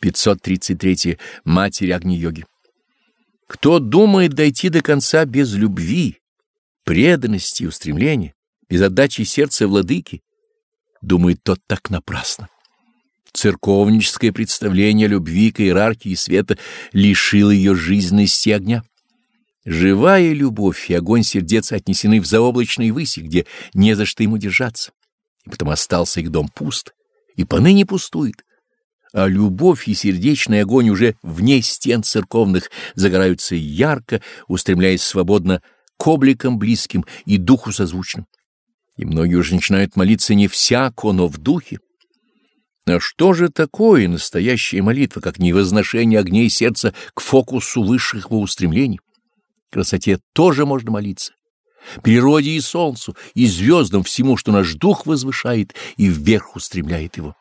533. Матерь Агни-йоги. Кто думает дойти до конца без любви, преданности и устремления, без отдачи сердца владыки, думает тот так напрасно. Церковническое представление любви к иерархии света лишило ее жизненности огня. Живая любовь и огонь сердец отнесены в заоблачные выси, где не за что ему держаться, и потом остался их дом пуст, и поныне пустует а любовь и сердечный огонь уже вне стен церковных загораются ярко, устремляясь свободно к обликам близким и духу созвучным. И многие уже начинают молиться не всяко, но в духе. А что же такое настоящая молитва, как не возношение огней сердца к фокусу высших его устремлений? Красоте тоже можно молиться. Природе и солнцу, и звездам, всему, что наш дух возвышает и вверх устремляет его.